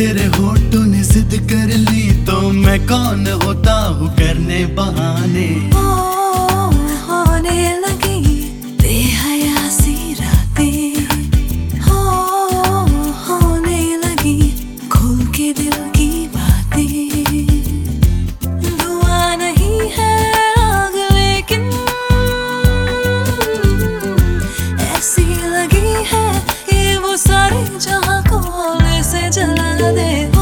तेरे होठों ने जिद कर ली तो मैं कौन होता हूँ करने बहाने? de